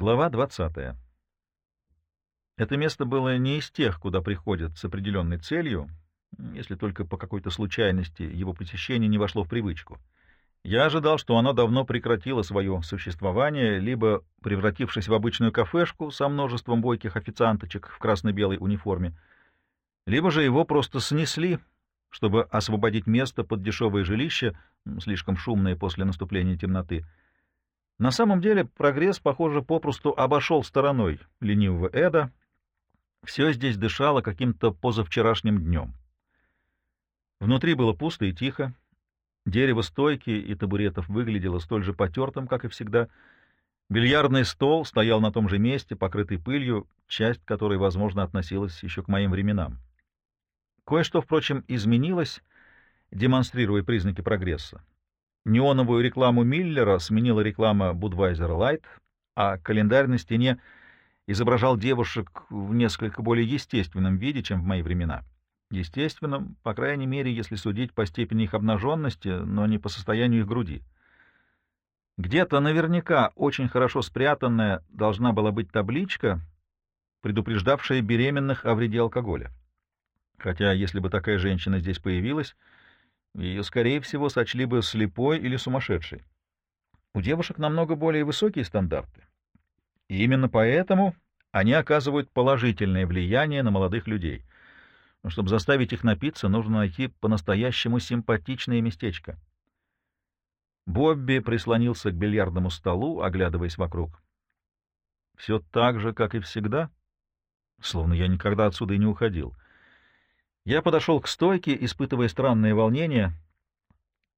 Глава 20. Это место было не из тех, куда приходят с определенной целью, если только по какой-то случайности его посещение не вошло в привычку. Я ожидал, что оно давно прекратило свое существование, либо превратившись в обычную кафешку со множеством бойких официанточек в красно-белой униформе, либо же его просто снесли, чтобы освободить место под дешевое жилище, слишком шумное после наступления темноты — на самом деле прогресс, похоже, попросту обошел стороной ленивого Эда. Все здесь дышало каким-то позавчерашним днем. Внутри было пусто и тихо. Дерево стойки и табуретов выглядело столь же потертым, как и всегда. Бильярдный стол стоял на том же месте, покрытый пылью, часть которой, возможно, относилась еще к моим временам. Кое-что, впрочем, изменилось, демонстрируя признаки прогресса. Неоновую рекламу Миллера сменила реклама Budweiser Light, а календарь на стене изображал девушек в несколько более естественном виде, чем в мои времена. Естественном, по крайней мере, если судить по степени их обнаженности, но не по состоянию их груди. Где-то наверняка очень хорошо спрятанная должна была быть табличка, предупреждавшая беременных о вреде алкоголя. Хотя, если бы такая женщина здесь появилась, ее, скорее всего, сочли бы слепой или сумасшедшей. У девушек намного более высокие стандарты. И именно поэтому они оказывают положительное влияние на молодых людей. Но чтобы заставить их напиться, нужно найти по-настоящему симпатичное местечко. Бобби прислонился к бильярдному столу, оглядываясь вокруг. Все так же, как и всегда, словно я никогда отсюда и не уходил — я подошел к стойке, испытывая странное волнение.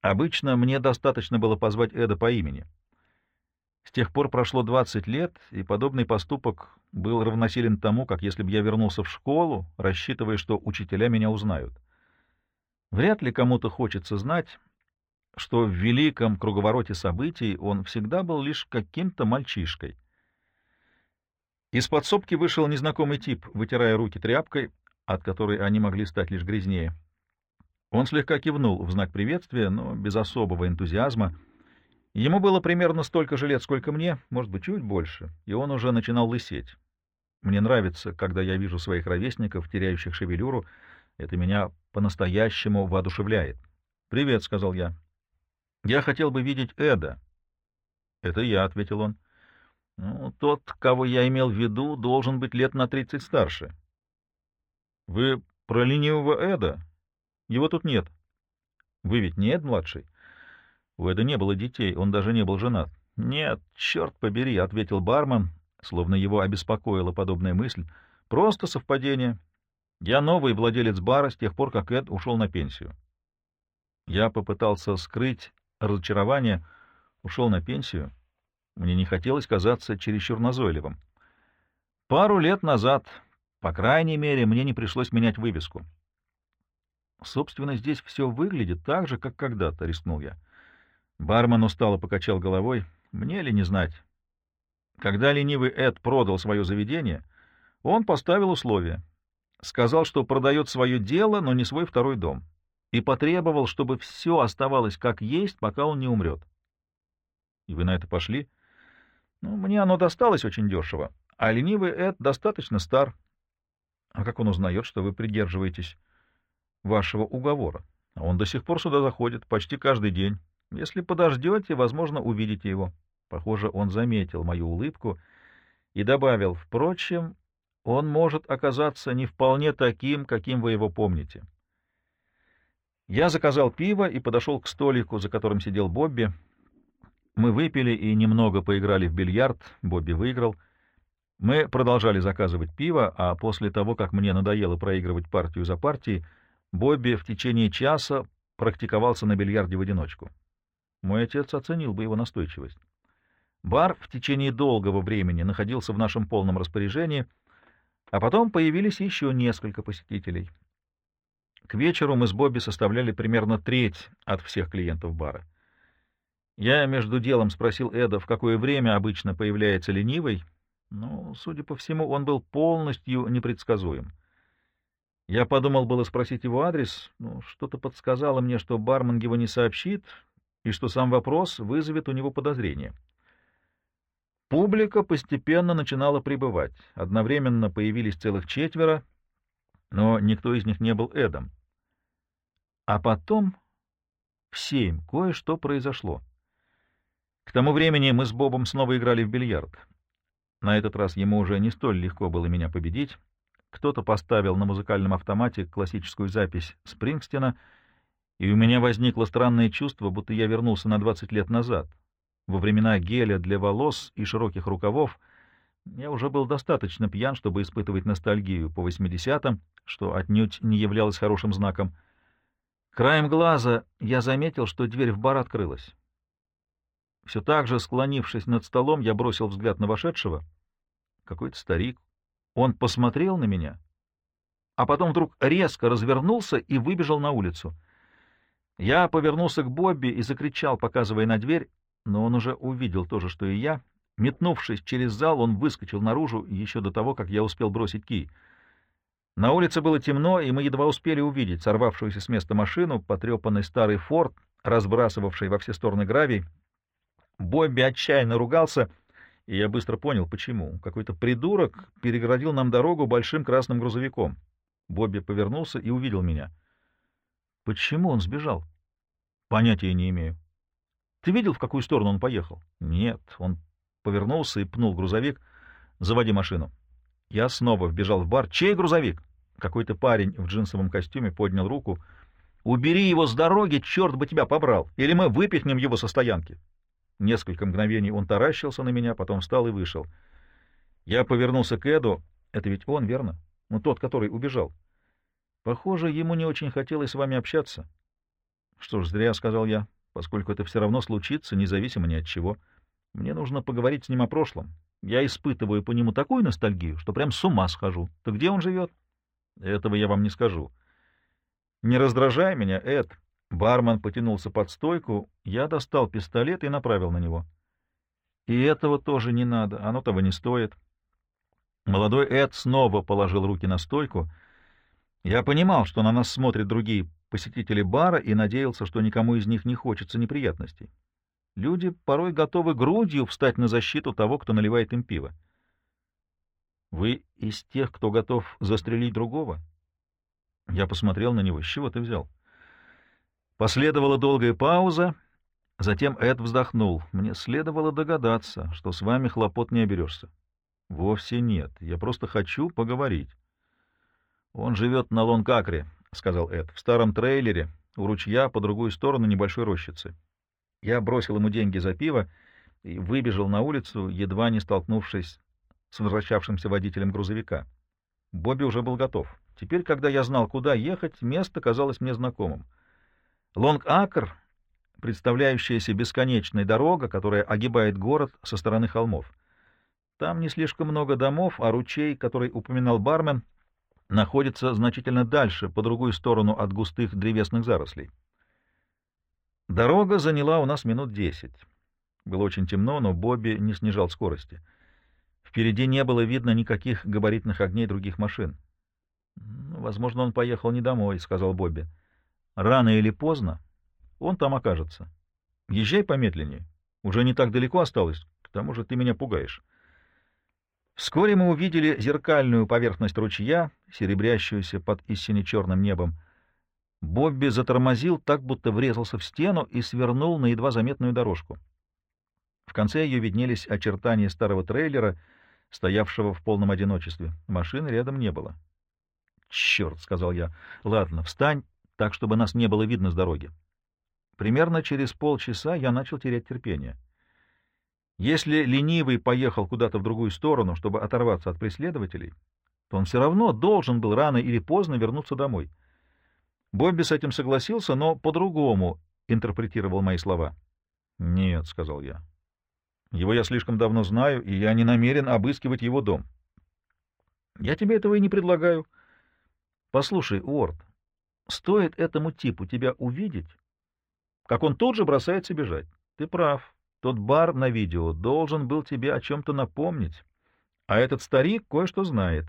Обычно мне достаточно было позвать Эда по имени. С тех пор прошло 20 лет, и подобный поступок был равносилен тому, как если бы я вернулся в школу, рассчитывая, что учителя меня узнают. Вряд ли кому-то хочется знать, что в великом круговороте событий он всегда был лишь каким-то мальчишкой. Из подсобки вышел незнакомый тип, вытирая руки тряпкой, от которой они могли стать лишь грязнее. Он слегка кивнул в знак приветствия, но без особого энтузиазма. Ему было примерно столько же лет, сколько мне, может быть, чуть больше, и он уже начинал лысеть. Мне нравится, когда я вижу своих ровесников, теряющих шевелюру. Это меня по-настоящему воодушевляет. «Привет», — сказал я. «Я хотел бы видеть Эда». «Это я», — ответил он. «Ну, тот, кого я имел в виду, должен быть лет на тридцать старше». Вы про ленивого Эда? Его тут нет. Вы ведь не Эд младший? У Эда не было детей, он даже не был женат. Нет, черт побери, — ответил бармен, словно его обеспокоила подобная мысль. Просто совпадение. Я новый владелец бара с тех пор, как Эд ушел на пенсию. Я попытался скрыть разочарование. Ушел на пенсию. Мне не хотелось казаться чересчур назойливым. Пару лет назад по крайней мере, мне не пришлось менять вывеску. Собственно, здесь все выглядит так же, как когда-то, — рискнул я. Бармен устало покачал головой. Мне ли не знать? Когда ленивый Эд продал свое заведение, он поставил условия. Сказал, что продает свое дело, но не свой второй дом. И потребовал, чтобы все оставалось как есть, пока он не умрет. И вы на это пошли? Ну, мне оно досталось очень дешево. А ленивый Эд достаточно стар, а как он узнает, что вы придерживаетесь вашего уговора? Он до сих пор сюда заходит почти каждый день. Если подождете, возможно, увидите его. Похоже, он заметил мою улыбку и добавил, впрочем, он может оказаться не вполне таким, каким вы его помните. Я заказал пиво и подошел к столику, за которым сидел Бобби. Мы выпили и немного поиграли в бильярд. Бобби выиграл — мы продолжали заказывать пиво, а после того, как мне надоело проигрывать партию за партией, Бобби в течение часа практиковался на бильярде в одиночку. Мой отец оценил бы его настойчивость. Бар в течение долгого времени находился в нашем полном распоряжении, а потом появились еще несколько посетителей. К вечеру мы с Бобби составляли примерно треть от всех клиентов бара. Я между делом спросил Эда, в какое время обычно появляется ленивый, но, судя по всему, он был полностью непредсказуем. Я подумал было спросить его адрес, но что-то подсказало мне, что бармен его не сообщит, и что сам вопрос вызовет у него подозрение. Публика постепенно начинала прибывать. Одновременно появились целых четверо, но никто из них не был Эдом. А потом в семь кое-что произошло. К тому времени мы с Бобом снова играли в бильярд. На этот раз ему уже не столь легко было меня победить. Кто-то поставил на музыкальном автомате классическую запись Спрингстина, и у меня возникло странное чувство, будто я вернулся на 20 лет назад, во времена геля для волос и широких рукавов. Я уже был достаточно пьян, чтобы испытывать ностальгию по 80-м, что отнюдь не являлось хорошим знаком. Краем глаза я заметил, что дверь в бар открылась. Все так же, склонившись над столом, я бросил взгляд на вошедшего. Какой-то старик. Он посмотрел на меня, а потом вдруг резко развернулся и выбежал на улицу. Я повернулся к Бобби и закричал, показывая на дверь, но он уже увидел то же, что и я. Метнувшись через зал, он выскочил наружу еще до того, как я успел бросить кий. На улице было темно, и мы едва успели увидеть сорвавшуюся с места машину, потрепанный старый форт, разбрасывавший во все стороны гравий. Бобби отчаянно ругался, и я быстро понял, почему. Какой-то придурок перегородил нам дорогу большим красным грузовиком. Бобби повернулся и увидел меня. Почему он сбежал? Понятия не имею. Ты видел, в какую сторону он поехал? Нет. Он повернулся и пнул грузовик. Заводи машину. Я снова вбежал в бар. Чей грузовик? Какой-то парень в джинсовом костюме поднял руку. Убери его с дороги, черт бы тебя побрал, или мы выпихнем его со стоянки. Несколько мгновений он таращился на меня, потом встал и вышел. Я повернулся к Эду. Это ведь он, верно? Ну, тот, который убежал. Похоже, ему не очень хотелось с вами общаться. Что ж, зря, — сказал я, — поскольку это все равно случится, независимо ни от чего. Мне нужно поговорить с ним о прошлом. Я испытываю по нему такую ностальгию, что прям с ума схожу. Так где он живет? Этого я вам не скажу. Не раздражай меня, Эд. Бармен потянулся под стойку, я достал пистолет и направил на него. И этого тоже не надо, оно того не стоит. Молодой Эд снова положил руки на стойку. Я понимал, что на нас смотрят другие посетители бара, и надеялся, что никому из них не хочется неприятностей. Люди порой готовы грудью встать на защиту того, кто наливает им пиво. Вы из тех, кто готов застрелить другого? Я посмотрел на него. С чего ты взял? Последовала долгая пауза, затем Эд вздохнул. Мне следовало догадаться, что с вами хлопот не оберешься. Вовсе нет. Я просто хочу поговорить. Он живет на Лонкакре, — сказал Эд, — в старом трейлере, у ручья по другую сторону небольшой рощицы. Я бросил ему деньги за пиво и выбежал на улицу, едва не столкнувшись с возвращавшимся водителем грузовика. Бобби уже был готов. Теперь, когда я знал, куда ехать, место казалось мне знакомым. Лонг-Акр, представляющаяся бесконечной дорога, которая огибает город со стороны холмов. Там не слишком много домов, а ручей, который упоминал бармен, находится значительно дальше, по другую сторону от густых древесных зарослей. Дорога заняла у нас минут десять. Было очень темно, но Бобби не снижал скорости. Впереди не было видно никаких габаритных огней других машин. «Ну, «Возможно, он поехал не домой», — сказал Бобби. «Рано или поздно он там окажется. Езжай помедленнее. Уже не так далеко осталось. К тому же ты меня пугаешь». Вскоре мы увидели зеркальную поверхность ручья, серебрящуюся под истине черным небом. Бобби затормозил так, будто врезался в стену и свернул на едва заметную дорожку. В конце ее виднелись очертания старого трейлера, стоявшего в полном одиночестве. Машины рядом не было. «Черт!» — сказал я. «Ладно, встань, так, чтобы нас не было видно с дороги». Примерно через полчаса я начал терять терпение. Если ленивый поехал куда-то в другую сторону, чтобы оторваться от преследователей, то он все равно должен был рано или поздно вернуться домой. Бобби с этим согласился, но по-другому интерпретировал мои слова. «Нет», — сказал я. «Его я слишком давно знаю, и я не намерен обыскивать его дом». «Я тебе этого и не предлагаю». «Послушай, Уорд, стоит этому типу тебя увидеть, как он тут же бросается бежать. Ты прав. Тот бар на видео должен был тебе о чем-то напомнить, а этот старик кое-что знает.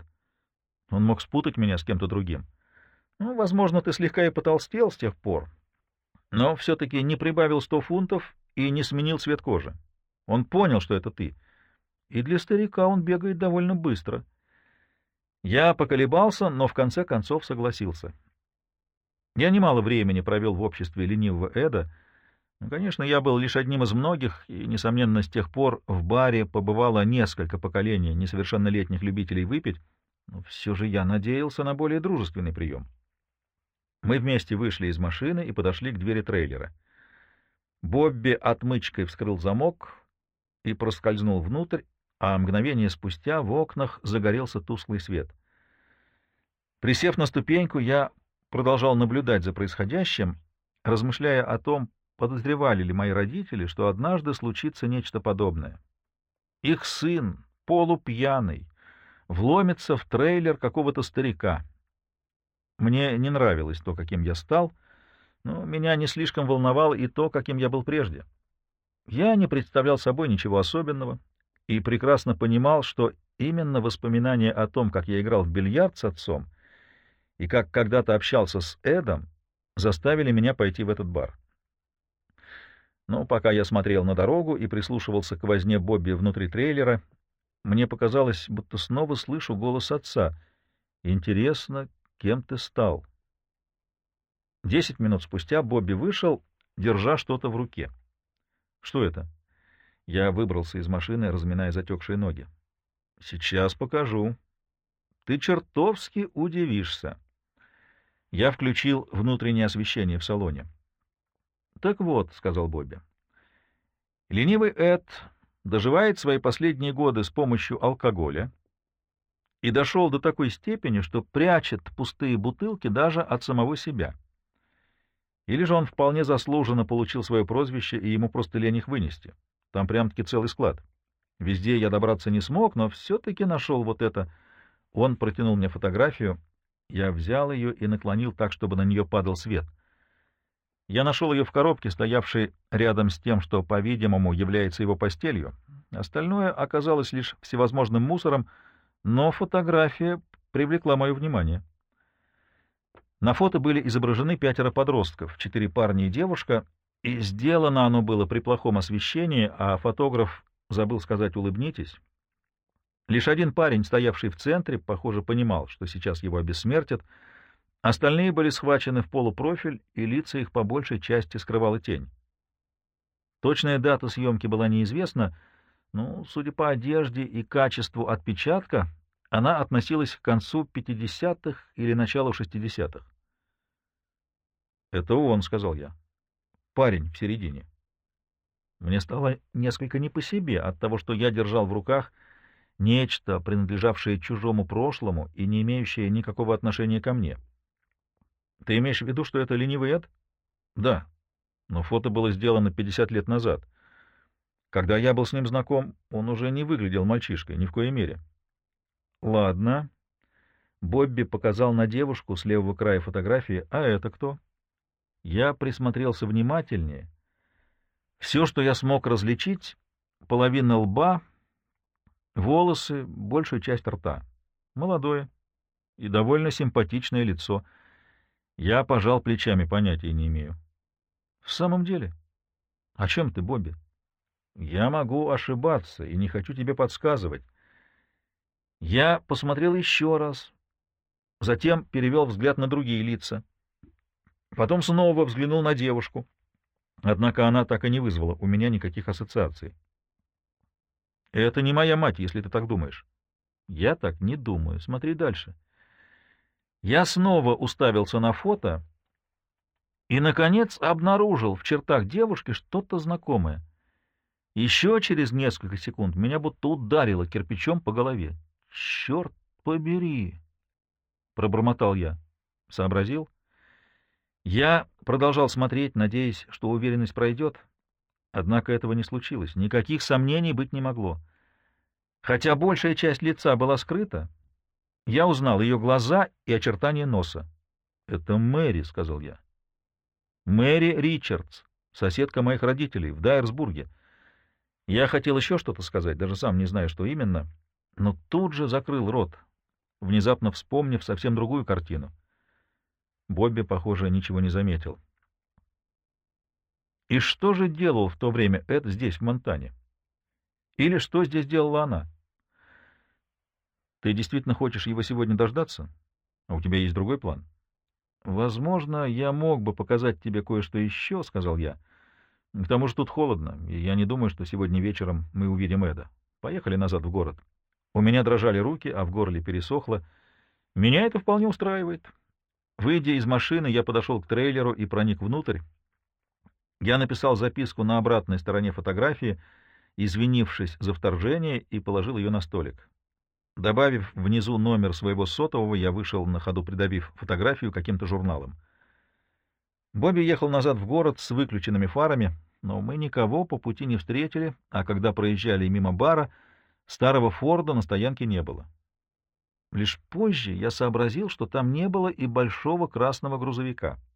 Он мог спутать меня с кем-то другим». Ну, возможно, ты слегка и потолстел с тех пор, но все-таки не прибавил сто фунтов и не сменил цвет кожи. Он понял, что это ты. и для старика он бегает довольно быстро. Я поколебался, но в конце концов согласился. Я немало времени провел в обществе ленивого Эда. Ну, конечно, я был лишь одним из многих, и, несомненно, с тех пор в баре побывало несколько поколений несовершеннолетних любителей выпить, но все же я надеялся на более дружественный прием. Мы вместе вышли из машины и подошли к двери трейлера. Бобби отмычкой вскрыл замок и проскользнул внутрь, а мгновение спустя в окнах загорелся тусклый свет. Присев на ступеньку, я продолжал наблюдать за происходящим, размышляя о том, подозревали ли мои родители, что однажды случится нечто подобное. Их сын, полупьяный, вломится в трейлер какого-то старика. Мне не нравилось то, каким я стал, но меня не слишком волновало и то, каким я был прежде. Я не представлял собой ничего особенного и прекрасно понимал, что именно воспоминания о том, как я играл в бильярд с отцом и как когда-то общался с Эдом, заставили меня пойти в этот бар. Но пока я смотрел на дорогу и прислушивался к возне Бобби внутри трейлера, мне показалось, будто снова слышу голос отца. «Интересно, кем ты стал?» Десять минут спустя Бобби вышел, держа что-то в руке. Что это? Я выбрался из машины, разминая затекшие ноги. Сейчас покажу. Ты чертовски удивишься. Я включил внутреннее освещение в салоне. Так вот, — сказал Бобби, — ленивый Эд доживает свои последние годы с помощью алкоголя и дошел до такой степени, что прячет пустые бутылки даже от самого себя. Или же он вполне заслуженно получил свое прозвище, и ему просто лень их вынести. Там прям-таки целый склад. Везде я добраться не смог, но все-таки нашел вот это. Он протянул мне фотографию. Я взял ее и наклонил так, чтобы на нее падал свет. Я нашел ее в коробке, стоявшей рядом с тем, что, по-видимому, является его постелью. Остальное оказалось лишь всевозможным мусором, но фотография привлекла мое внимание. На фото были изображены пятеро подростков, четыре парня и девушка, и сделано оно было при плохом освещении, а фотограф забыл сказать «улыбнитесь». Лишь один парень, стоявший в центре, похоже, понимал, что сейчас его обессмертят. Остальные были схвачены в полупрофиль, и лица их по большей части скрывала тень. Точная дата съемки была неизвестна, но, судя по одежде и качеству отпечатка, она относилась к концу 50-х или началу 60-х. «Это он», — сказал я. «Парень в середине». Мне стало несколько не по себе от того, что я держал в руках нечто, принадлежавшее чужому прошлому и не имеющее никакого отношения ко мне. Ты имеешь в виду, что это ленивый Эд? Да, но фото было сделано 50 лет назад. Когда я был с ним знаком, он уже не выглядел мальчишкой, ни в коей мере. Ладно. Бобби показал на девушку с левого края фотографии. А это кто? Я присмотрелся внимательнее. Все, что я смог различить, половина лба, волосы, большую часть рта. Молодое и довольно симпатичное лицо. Я пожал плечами, понятия не имею. В самом деле? О чем ты, Бобби? Я могу ошибаться и не хочу тебе подсказывать. Я посмотрел еще раз, затем перевел взгляд на другие лица. Потом снова взглянул на девушку. Однако она так и не вызвала у меня никаких ассоциаций. «Это не моя мать, если ты так думаешь». «Я так не думаю. Смотри дальше». Я снова уставился на фото и, наконец, обнаружил в чертах девушки что-то знакомое. Еще через несколько секунд меня будто ударило кирпичом по голове. «Черт побери!» — пробормотал я. Сообразил? Я продолжал смотреть, надеясь, что уверенность пройдет. Однако этого не случилось. Никаких сомнений быть не могло. Хотя большая часть лица была скрыта, я узнал ее глаза и очертания носа. — Это Мэри, — сказал я. — Мэри Ричардс, соседка моих родителей в Дайерсбурге. Я хотел еще что-то сказать, даже сам не знаю, что именно, но тут же закрыл рот, внезапно вспомнив совсем другую картину — Бобби, похоже, ничего не заметил. И что же делал в то время Эд здесь, в Монтане? Или что здесь делала она? Ты действительно хочешь его сегодня дождаться? А у тебя есть другой план? Возможно, я мог бы показать тебе кое-что еще, — сказал я. К тому же тут холодно, и я не думаю, что сегодня вечером мы увидим Эда. Поехали назад в город. У меня дрожали руки, а в горле пересохло. Меня это вполне устраивает. Выйдя из машины, я подошел к трейлеру и проник внутрь. Я написал записку на обратной стороне фотографии, извинившись за вторжение, и положил ее на столик. Добавив внизу номер своего сотового, я вышел на ходу, придавив фотографию каким-то журналом. Бобби ехал назад в город с выключенными фарами, но мы никого по пути не встретили, а когда проезжали мимо бара, старого Форда на стоянке не было. Лишь позже я сообразил, что там не было и большого красного грузовика —